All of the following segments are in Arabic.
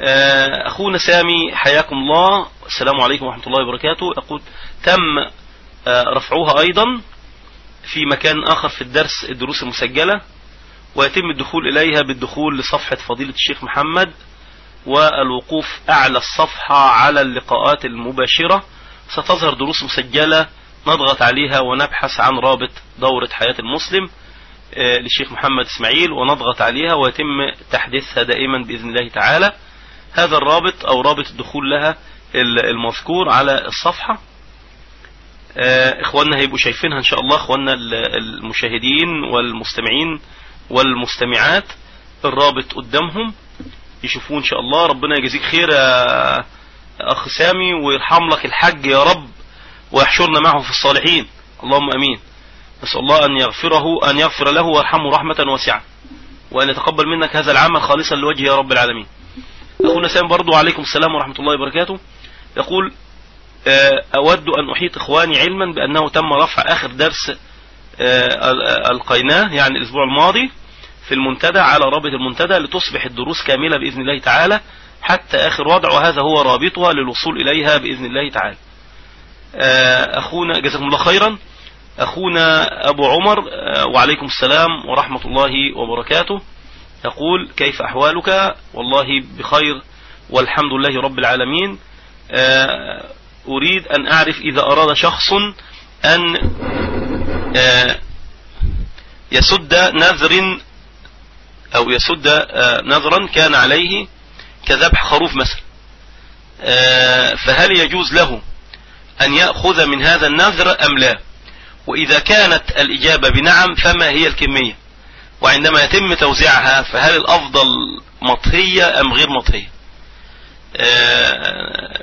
أخونا سامي حياكم الله. السلام عليكم ورحمة الله وبركاته. يقول تم رفعوها أيضا في مكان آخر في الدرس الدروس المسجلة ويتم الدخول إليها بالدخول لصفحة فضيلة الشيخ محمد والوقوف أعلى الصفحة على اللقاءات المباشرة. ستظهر دروس مسجلة نضغط عليها ونبحث عن رابط دورة حياة المسلم للشيخ محمد إسماعيل ونضغط عليها ويتم تحديثها دائما بإذن الله تعالى. هذا الرابط أو رابط الدخول لها المذكور على الصفحة. إخواننا هيبقوا شايفينها إن شاء الله إخواننا المشاهدين والمستمعين والمستمعات. الرابط قدامهم يشوفوه إن شاء الله. ربنا يجزيك خير يا أخ سامي ويرحم لك الحج يا رب ويحشرنا معه في الصالحين. اللهم آمين. نسأل الله أن يغفره أن يغفر له ويرحمه رحمة واسعة. وأن يتقبل منك هذا العمل خالصا لوجه يا رب العالمين. أخونا سامي برضو عليكم السلام ورحمة الله وبركاته. يقول أود أن أحيط إخواني علما بأنه تم رفع آخر درس ألقيناه يعني الأسبوع الماضي في المنتدى على رابط المنتدى لتصبح الدروس كاملة بإذن الله تعالى حتى آخر وضع وهذا هو رابطها للوصول إليها بإذن الله تعالى. أخونا جزاكم الله خيرا. أخونا أبو عمر وعليكم السلام ورحمة الله وبركاته. يقول كيف أحوالك؟ والله بخير والحمد لله رب العالمين. أريد أن أعرف إذا أراد شخص أن يسد نذر أو يسد نذرا كان عليه كذبح خروف مثلا فهل يجوز له أن يأخذ من هذا النذر أم لا؟ وإذا كانت الإجابة بنعم فما هي الكمية؟ وعندما يتم توزيعها فهل الأفضل مطهية أم غير مطهية؟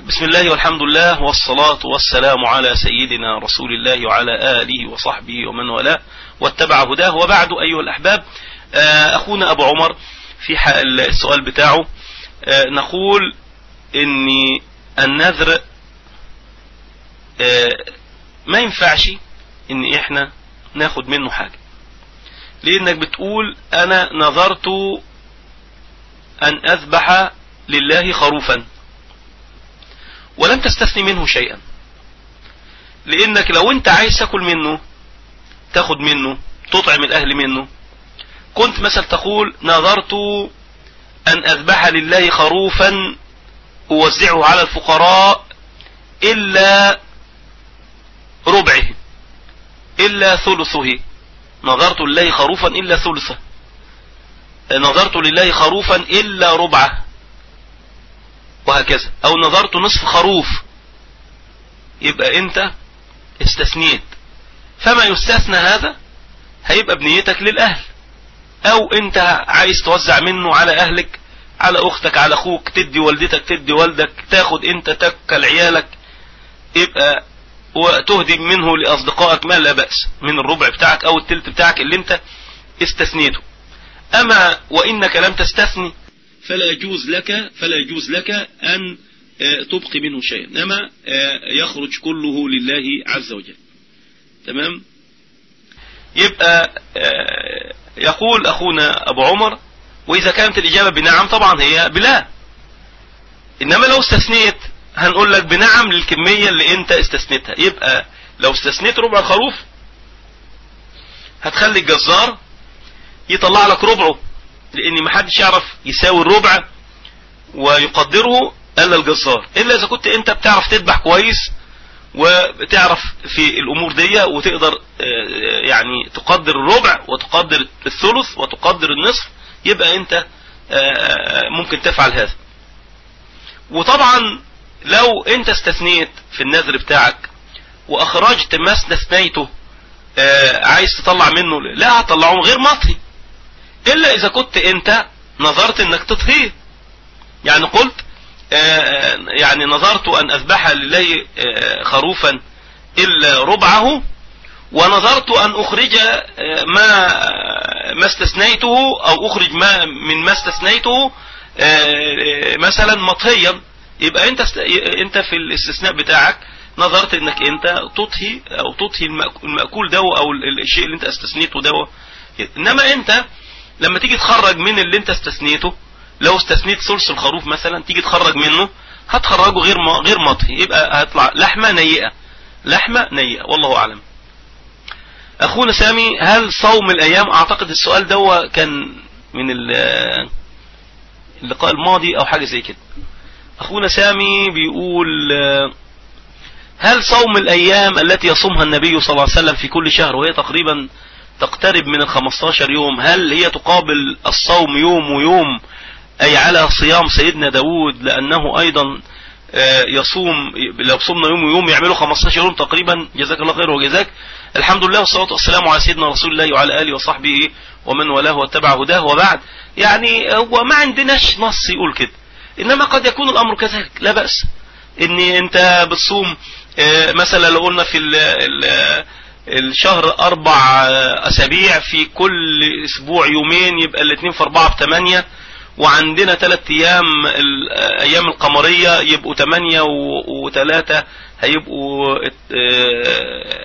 بسم الله والحمد لله والصلاة والسلام على سيدنا رسول الله وعلى آله وصحبه ومن والاه واتبع هداه. وبعد أيها الأحباب أخونا أبو عمر في السؤال بتاعه نقول إن النذر ما ينفعش إن إحنا ناخد منه حاجة. لأنك بتقول أنا نظرت أن أذبح لله خروفا. ولم تستثني منه شيئا. لأنك لو أنت عايز تاكل منه تاخد منه تطعم الأهل منه كنت مثلا تقول نظرت أن أذبح لله خروفا أوزعه على الفقراء إلا ربعه إلا ثلثه. نظرت لله خروفا إلا ثلثه نظرت لله خروفا إلا ربعة. وهكذا. أو نظرت نصف خروف. يبقى أنت استثنيت. فما يستثنى هذا؟ هيبقى بنيتك للأهل. أو أنت عايز توزع منه على أهلك على أختك على أخوك تدي والدتك تدي والدك تاخد أنت تاكل عيالك يبقى وتهدي منه لأصدقائك ما لا بأس من الربع بتاعك أو التلت بتاعك اللي أنت استثنيته. أما وإنك لم تستثني فلا يجوز لك فلا يجوز لك أن تبقي منه شيئا. إنما يخرج كله لله عز وجل. تمام؟ يبقى يقول أخونا أبو عمر وإذا كانت الإجابة بنعم طبعا هي بلا. إنما لو استثنيت هنقول لك بنعم للكمية اللي أنت استثنيتها. يبقى لو استثنيت ربع الخروف هتخلي الجزار يطلع لك ربعه لأن ما حدش يعرف يساوي الربع ويقدره إلا الجزار. إلا إذا كنت أنت بتعرف تذبح كويس وبتعرف في الأمور دي وتقدر يعني تقدر الربع وتقدر الثلث وتقدر النصف يبقى أنت ممكن تفعل هذا. وطبعا لو انت استثنيت في النذر بتاعك واخرجت ما استثنيته عايز تطلع منه لا هتطلعه غير مطهي إلا إذا كنت أنت نظرت إنك تطهيه يعني قلت يعني نظرت أن أذبح لله خروفا إلا ربعه ونظرت أن أخرج ما ما استثنيته أو أخرج ما من ما استثنيته مثلا مطهيا يبقى انت انت في الاستثناء بتاعك نظرت انك انت تطهي أو تطهي المأكول ده أو الشيء اللي انت استثنيته ده. انما انت لما تيجي تخرج من اللي انت استثنيته لو استثنيت ثلث الخروف مثلا تيجي تخرج منه هتخرجه غير غير مطهي. يبقى هيطلع لحمة نيئة. لحمة نيئة والله أعلم. أخونا سامي هل صوم الأيام أعتقد السؤال ده كان من اللقاء الماضي أو حاجة زي كده. أخونا سامي بيقول هل صوم الأيام التي يصومها النبي صلى الله عليه وسلم في كل شهر وهي تقريبا تقترب من ال 15 يوم هل هي تقابل الصوم يوم ويوم أي على صيام سيدنا داود؟ لأنه أيضا آه، يصوم لو صمنا يوم ويوم يعملوا 15 يوم تقريبا جزاك الله خير وجزاك. الحمد لله والصلاة والسلام على سيدنا رسول الله وعلى آله وصحبه ومن والاه واتبع هداه وبعد. يعني هو ما عندناش نص يقول كده. إنما قد يكون الأمر كذلك لا بأس. إن أنت بتصوم آه، مثلا لو قلنا في الشهر أربع أسابيع في كل أسبوع يومين يبقى الاثنين في أربعة بثمانية وعندنا ثلاث أيام الأيام القمرية يبقوا ثمانية وثلاثة هيبقوا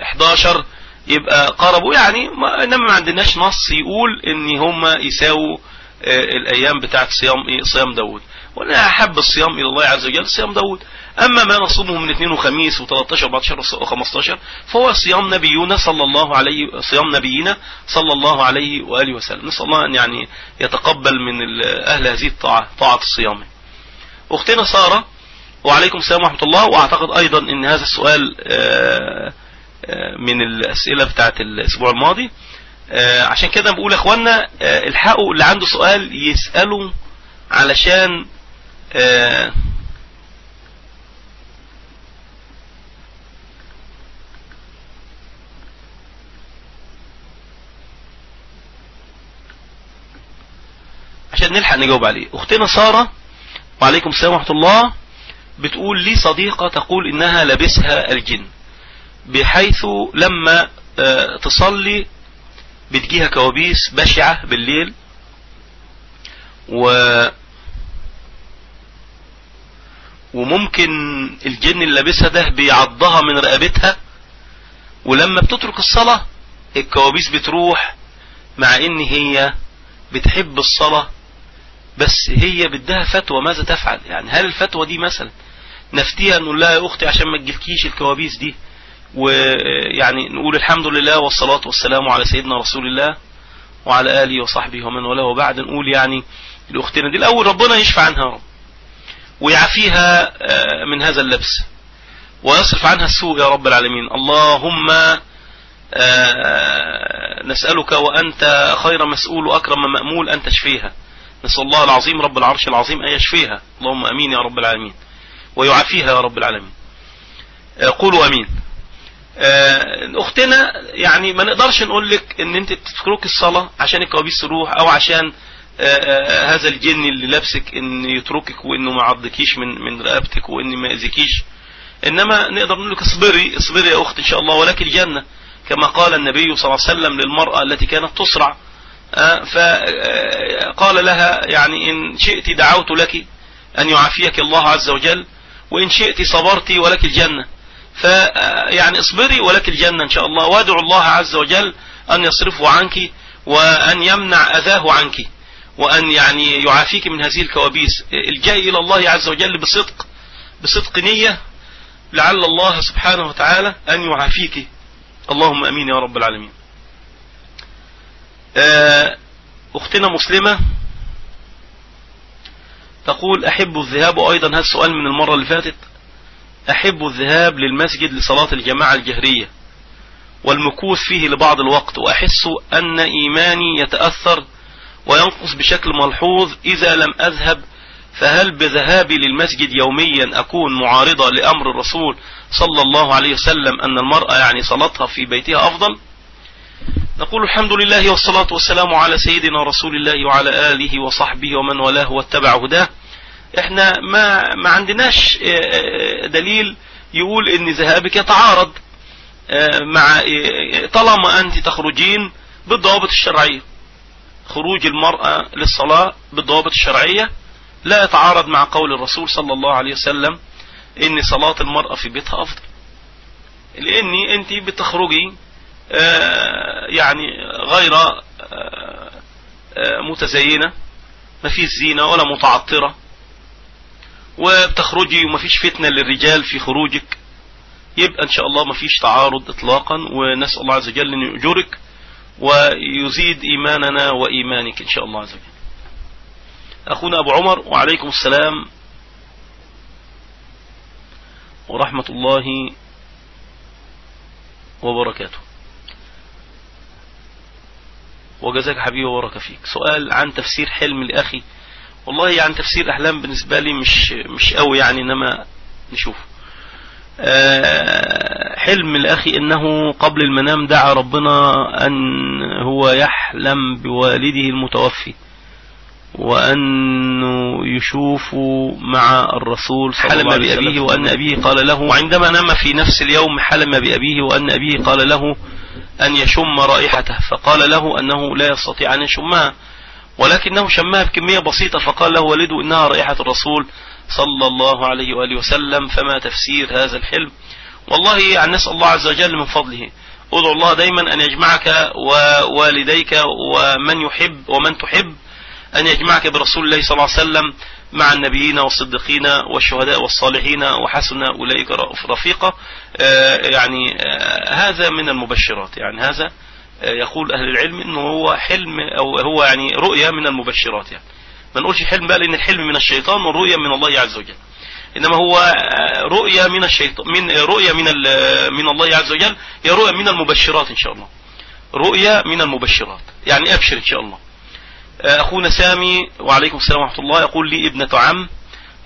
11 يبقى قربوا يعني إنما ما عندناش نص يقول إن هم يساووا الأيام بتاعت صيام إيه صيام داود. وأنا احب الصيام إلى الله عز وجل صيام داود. اما ما نصومه من اثنين وخميس و13 و14 و15 فهو صيام نبينا صلى الله عليه صيام نبينا صلى الله عليه وآله وسلم. نسأل الله أن يعني يتقبل من أهل هذه الطاعة طاعة الصيام. أختنا سارة وعليكم السلام ورحمة الله. وأعتقد أيضا إن هذا السؤال آه، آه، من الأسئلة بتاعت الأسبوع الماضي. آه، عشان كده بقول يا اخوانا الحقوا اللي عنده سؤال يسأله علشان عشان نلحق نجاوب عليه. اختنا سارة وعليكم السلام ورحمة الله. بتقول لي صديقة تقول إنها لبسها الجن بحيث لما آه، تصلي بتجيها كوابيس بشعة بالليل و وممكن الجن اللي لابسها ده بيعضها من رقبتها ولما بتترك الصلاة الكوابيس بتروح مع إن هي بتحب الصلاة بس هي بدها فتوى ماذا تفعل؟ يعني هل الفتوى دي مثلا نفتيها نقول لها يا أختي عشان ما تجيلكيش الكوابيس دي ويعني نقول الحمد لله والصلاة والسلام على سيدنا رسول الله وعلى آله وصحبه ومن والاه وبعد نقول يعني لأختنا دي الأول ربنا يشفع عنها رب. ويعفيها آه، من هذا اللبس. ويصرف عنها السوء يا رب العالمين. اللهم آه، نسألك وأنت خير مسؤول وأكرم مأمول أن تشفيها. نسأل الله العظيم رب العرش العظيم أن يشفيها. اللهم أمين يا رب العالمين. ويعافيها يا رب العالمين. آه، قولوا أمين. أختنا يعني ما نقدرش نقول لك إن أنت تترك الصلاة عشان الكوابيس تروح أو عشان هذا الجن اللي لابسك إن يتركك وإنه ما عضكيش من من رقبتك وان ما يأذيكيش إنما نقدر نقول لك اصبري اصبري يا أخت إن شاء الله ولك الجنة. كما قال النبي صلى الله عليه وسلم للمرأة التي كانت تصرع آه، فقال لها يعني إن شئت دعوت لك أن يعافيك الله عز وجل وإن شئت صبرت ولك الجنة. فيعني اصبري ولك الجنة إن شاء الله. وادعو الله عز وجل أن يصرفه عنك وأن يمنع أذاه عنك. وأن يعني يعافيك من هذه الكوابيس. الجاي إلى الله عز وجل بصدق بصدق نية لعل الله سبحانه وتعالى أن يعافيك. اللهم أمين يا رب العالمين. آه، أختنا مسلمة تقول أحب الذهاب أيضا هذا السؤال من المرة اللي فاتت. أحب الذهاب للمسجد لصلاة الجماعة الجهرية والمكوث فيه لبعض الوقت وأحس أن إيماني يتأثر وينقص بشكل ملحوظ إذا لم أذهب فهل بذهابي للمسجد يوميا أكون معارضة لأمر الرسول صلى الله عليه وسلم أن المرأة يعني صلاتها في بيتها أفضل؟ نقول الحمد لله والصلاة والسلام على سيدنا رسول الله وعلى آله وصحبه ومن والاه واتبع هداه. إحنا ما, ما عندناش آه، آه، دليل يقول إن ذهابك يتعارض آه، مع طالما أنت تخرجين بالضوابط الشرعية. خروج المرأة للصلاة بالضوابط الشرعية لا يتعارض مع قول الرسول صلى الله عليه وسلم إن صلاة المرأة في بيتها أفضل. لاني أنت بتخرجي آه، يعني غير آه، آه، متزينة ما فيش زينة ولا متعطرة وبتخرجي وما فيش فتنة للرجال في خروجك يبقى إن شاء الله ما فيش تعارض اطلاقا ونسأل الله عز وجل أن يؤجرك. ويزيد إيماننا وإيمانك إن شاء الله عز وجل. أخونا أبو عمر وعليكم السلام ورحمة الله وبركاته. وجزاك حبيبي وبارك فيك. سؤال عن تفسير حلم لأخي. والله يعني تفسير أحلام بالنسبة لي مش مش قوي يعني إنما نشوف آه، حلم الأخي إنه قبل المنام دعا ربنا أن هو يحلم بوالده المتوفي وأنه يشوف مع الرسول صلى الله عليه وسلم. بأبيه وأن أبيه قال له وعندما نام في نفس اليوم حلم بأبيه وأن أبيه قال له أن يشم رائحته فقال له أنه لا يستطيع أن يشمها ولكنه شمها بكمية بسيطة فقال له والده إنها رائحة الرسول صلى الله عليه وآله وسلم فما تفسير هذا الحلم؟ والله يعني نسأل الله عز وجل من فضله. ادعو الله دايما أن يجمعك ووالديك ومن يحب ومن تحب أن يجمعك برسول الله صلى الله عليه وسلم مع النبيين والصديقين والشهداء والصالحين وحسن أولئك رفيقا آه، يعني آه، هذا من المبشرات. يعني هذا آه، يقول أهل العلم أنه هو حلم أو هو يعني رؤية من المبشرات. يعني ما نقولش حلم بقى لأن الحلم من الشيطان والرؤية من الله عز وجل. إنما هو رؤية من الشيطان من رؤية من من الله عز وجل هي رؤية من المبشرات إن شاء الله. رؤية من المبشرات. يعني أبشر إن شاء الله. أخونا سامي وعليكم السلام ورحمة الله يقول لي ابنة عم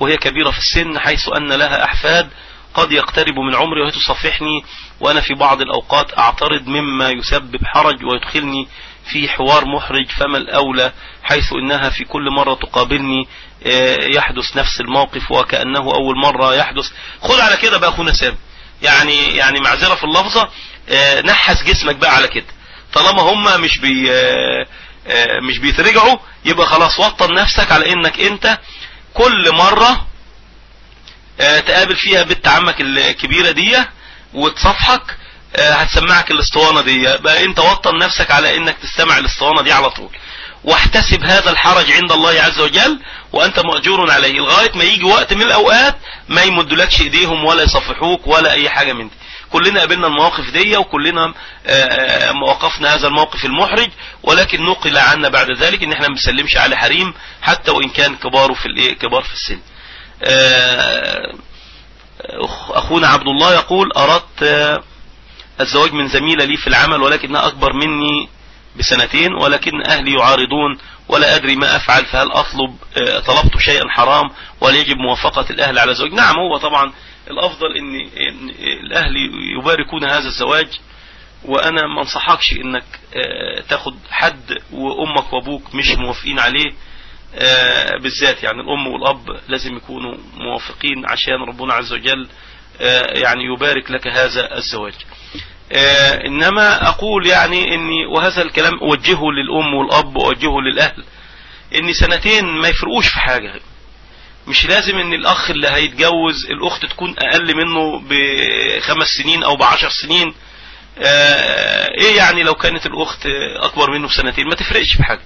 وهي كبيرة في السن حيث أن لها أحفاد قد يقترب من عمري وهي تصفحني وأنا في بعض الأوقات أعترض مما يسبب حرج ويدخلني في حوار محرج فما الأولى؟ حيث إنها في كل مرة تقابلني آه، يحدث نفس الموقف وكأنه أول مرة يحدث. خذ على كده بقى أخونا سامي. يعني يعني معذرة في اللفظة آه، نحس جسمك بقى على كده. طالما هم مش بي آه، مش بيترجعوا يبقى خلاص وطن نفسك على إنك أنت كل مرة تقابل فيها بنت عمك الكبيرة دي وتصفحك هتسمعك الاسطوانة دي. بقى انت وطن نفسك على انك تستمع الاسطوانة دي على طول. واحتسب هذا الحرج عند الله عز وجل وانت مأجور عليه. لغاية ما يجي وقت من الأوقات ما يمدلكش ايديهم ولا يصفحوك ولا اي حاجة من دي. كلنا قابلنا المواقف دي وكلنا آه، آه، وقفنا هذا الموقف المحرج ولكن نقل عنا بعد ذلك ان إحنا ما بنسلمش على حريم حتى وإن كان كباره في الايه كبار في السن. آه، أخونا عبد الله يقول أردت الزواج من زميلة لي في العمل ولكنها أكبر مني بسنتين ولكن أهلي يعارضون ولا أدري ما أفعل فهل أطلب طلبت شيئا حرام ولا يجب موافقة الأهل على الزواج نعم هو طبعا الأفضل إن, إن الأهل يباركون هذا الزواج وأنا ما أنصحكش إنك آه، تاخد حد وأمك وأبوك مش موافقين عليه آه، بالذات يعني الأم والأب لازم يكونوا موافقين عشان ربنا عز وجل آه، يعني يبارك لك هذا الزواج. إنما أقول يعني إني وهذا الكلام أوجهه للأم والأب وأوجهه للأهل ان سنتين ما يفرقوش في حاجة. مش لازم إن الأخ اللي هيتجوز الأخت تكون أقل منه بخمس سنين أو بعشر سنين آه إيه يعني لو كانت الأخت أكبر منه بسنتين؟ ما تفرقش في حاجة.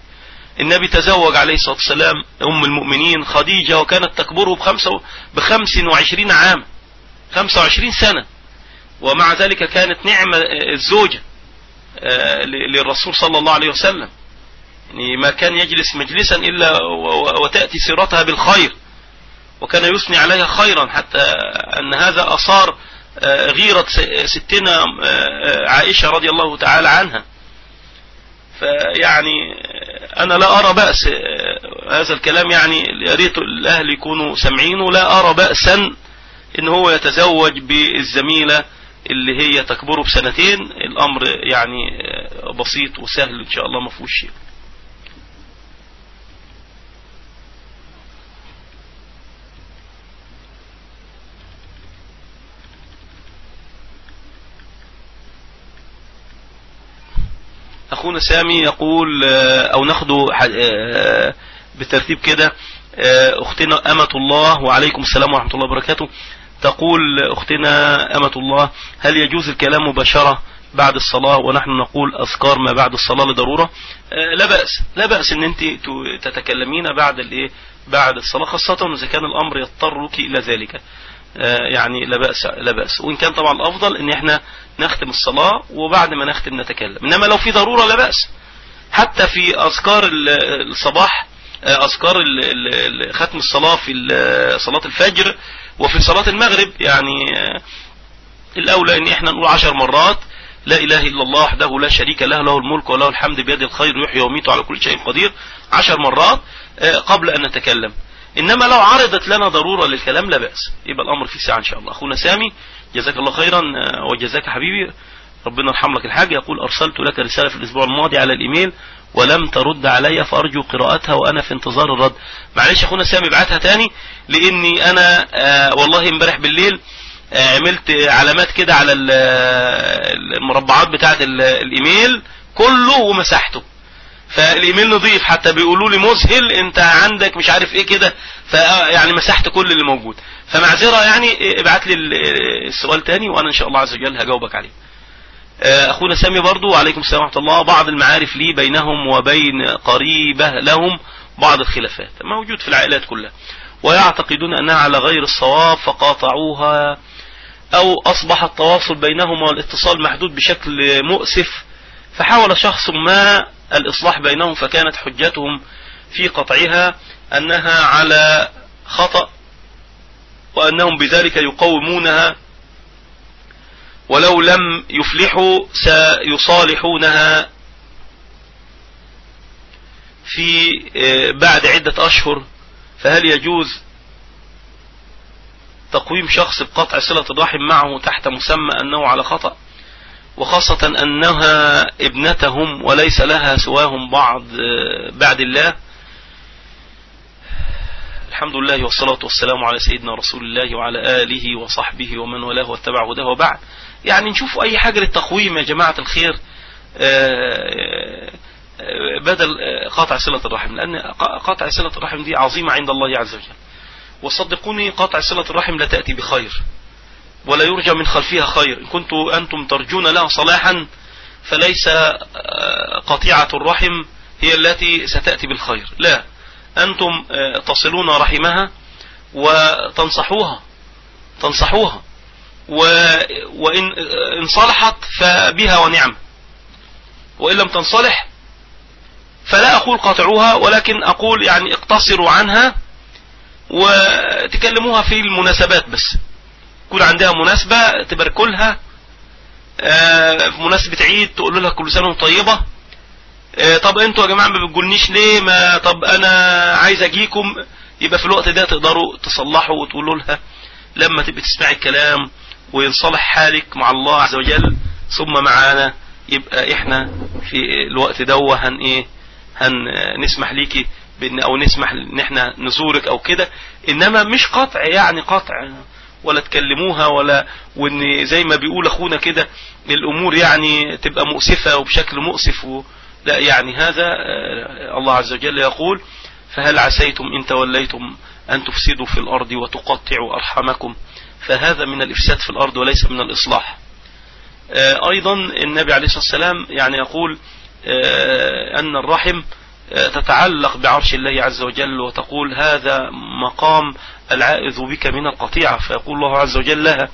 النبي تزوج عليه الصلاة والسلام أم المؤمنين خديجة وكانت تكبره بخمسة بخمس وعشرين عام خمسة وعشرين سنة. ومع ذلك كانت نعمة الزوجة آه للرسول صلى الله عليه وسلم. يعني ما كان يجلس مجلسا إلا وتأتي سيرتها بالخير وكان يثني عليها خيرا حتى أن هذا أصار آه، غيرة ستنا آه، عائشة رضي الله تعالى عنها. فيعني أنا لا أرى بأس هذا الكلام. يعني يا ريت الأهل يكونوا سامعين ولا أرى بأسا إن هو يتزوج بالزميلة اللي هي تكبره بسنتين الأمر يعني بسيط وسهل إن شاء الله ما فيهوش شيء. أخونا سامي يقول آه، أو ناخده آه، بترتيب كده آه، أختنا أمة الله وعليكم السلام ورحمة الله وبركاته. تقول اختنا أمة الله هل يجوز الكلام مباشرة بعد الصلاة ونحن نقول أذكار ما بعد الصلاة لضرورة؟ لا بأس لا بأس إن أنت تتكلمين بعد الإيه؟ بعد الصلاة خاصة إذا كان الأمر يضطرك إلى ذلك. يعني لا بأس لا بأس. وإن كان طبعا الأفضل إن إحنا نختم الصلاة وبعد ما نختم نتكلم. إنما لو في ضرورة لا بأس. حتى في أذكار الصباح أذكار ختم الصلاة في صلاة الفجر وفي صلاة المغرب يعني الأولى إن إحنا نقول عشر مرات لا إله إلا الله وحده لا شريك له له الملك وله الحمد بيد الخير يحيي ويميت على كل شيء قدير. عشر مرات قبل أن نتكلم. إنما لو عرضت لنا ضرورة للكلام لا بأس. يبقى الأمر في ساعة إن شاء الله. أخونا سامي جزاك الله خيرا وجزاك حبيبي. ربنا يرحم لك الحاج. يقول أرسلت لك رسالة في الأسبوع الماضي على الإيميل ولم ترد علي فأرجو قراءتها وأنا في انتظار الرد. معلش أخونا سامي ابعتها تاني لأني أنا آه والله امبارح بالليل آه عملت علامات كده على المربعات بتاعة الإيميل كله ومسحته. فالإيميل نظيف حتى بيقولوا لي مذهل أنت عندك مش عارف إيه كده فيعني مسحت كل اللي موجود. فمعذرة يعني ابعت لي السؤال تاني وأنا إن شاء الله عز وجل هجاوبك عليه. أخونا سامي برضو وعليكم السلام ورحمة الله. بعض المعارف لي بينهم وبين قريبة لهم بعض الخلافات موجود في العائلات كلها. ويعتقدون أنها على غير الصواب فقاطعوها أو أصبح التواصل بينهم والاتصال محدود بشكل مؤسف. فحاول شخص ما الإصلاح بينهم فكانت حجتهم في قطعها أنها على خطأ وأنهم بذلك يقومونها ولو لم يفلحوا سيصالحونها في بعد عدة أشهر. فهل يجوز تقويم شخص بقطع صلة الرحم معه تحت مسمى أنه على خطأ؟ وخاصة أنها ابنتهم وليس لها سواهم بعض بعد الله. الحمد لله والصلاة والسلام على سيدنا رسول الله وعلى آله وصحبه ومن والاه واتبع هداه وبعد. يعني نشوف أي حاجة للتقويم يا جماعة الخير بدل قطع صلة الرحم لأن قطع صلة الرحم دي عظيمة عند الله عز وجل. وصدقوني قطع صلة الرحم لا تأتي بخير ولا يرجى من خلفها خير. إن كنتم أنتم ترجون لها صلاحا فليس قطيعة الرحم هي التي ستأتي بالخير. لا. أنتم تصلون رحمها وتنصحوها تنصحوها. وإن إن صلحت فبها ونعم. وإن لم تنصلح فلا أقول قاطعوها ولكن أقول يعني اقتصروا عنها وتكلموها في المناسبات بس. يكون عندها مناسبة تباركولها في مناسبة عيد تقول لها كل سنة طيبة. طب أنتوا يا جماعة ما بتقولنيش ليه؟ ما طب أنا عايز أجيكم. يبقى في الوقت ده تقدروا تصلحوا وتقولوا لها لما تبقى تسمعي الكلام وينصلح حالك مع الله عز وجل. ثم معانا يبقى إحنا في الوقت ده هن إيه؟ هنسمح ليكي بإن أو نسمح إن إحنا نزورك أو كده. إنما مش قطع يعني قطع ولا تكلموها ولا وإن زي ما بيقول أخونا كده الأمور يعني تبقى مؤسفة وبشكل مؤسف و لا يعني هذا الله عز وجل يقول فهل عسيتم إن توليتم أن تفسدوا في الأرض وتقطعوا أرحامكم؟ فهذا من الإفساد في الأرض وليس من الإصلاح. أيضا النبي عليه الصلاة والسلام يعني يقول أن الرحم تتعلق بعرش الله عز وجل وتقول هذا مقام العائذ بك من القطيعة. فيقول الله عز وجل لها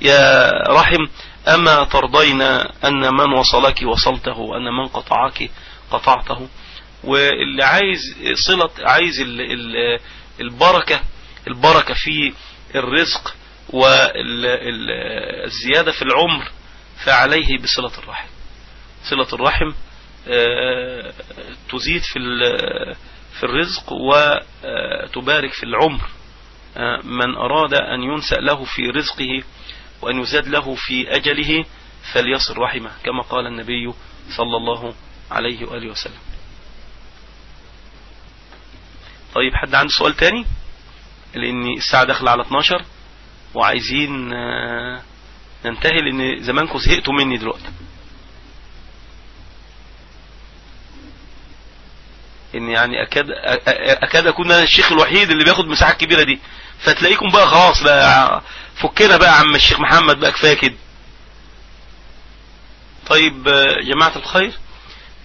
يا رحم أما ترضين أن من وصلك وصلته وأن من قطعك قطعته. واللي عايز صلة عايز البركة البركة في الرزق والزيادة في العمر فعليه بصلة الرحم. صلة الرحم تزيد في في الرزق وتبارك في العمر. من أراد أن ينسأ له في رزقه وأن يزاد له في أجله فليصل رحمه كما قال النبي صلى الله عليه وآله وسلم. طيب حد عنده سؤال تاني؟ لأن الساعة داخلة على 12 وعايزين ننتهي لأن زمانكم زهقتوا مني دلوقتي. إن يعني أكاد أكاد أكون أنا الشيخ الوحيد اللي بياخد مساحه كبيرة دي. فتلاقيكم بقى خلاص بقى فكنا بقى عم الشيخ محمد بقى كفاية كده. طيب آه، جماعة الخير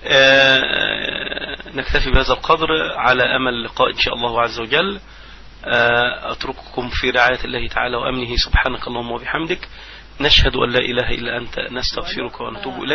آه، نكتفي بهذا القدر على أمل لقاء إن شاء الله عز وجل. آه، أترككم في رعاية الله تعالى وأمنه. سبحانك اللهم وبحمدك. نشهد أن لا إله إلا أنت. نستغفرك ونتوب إليك.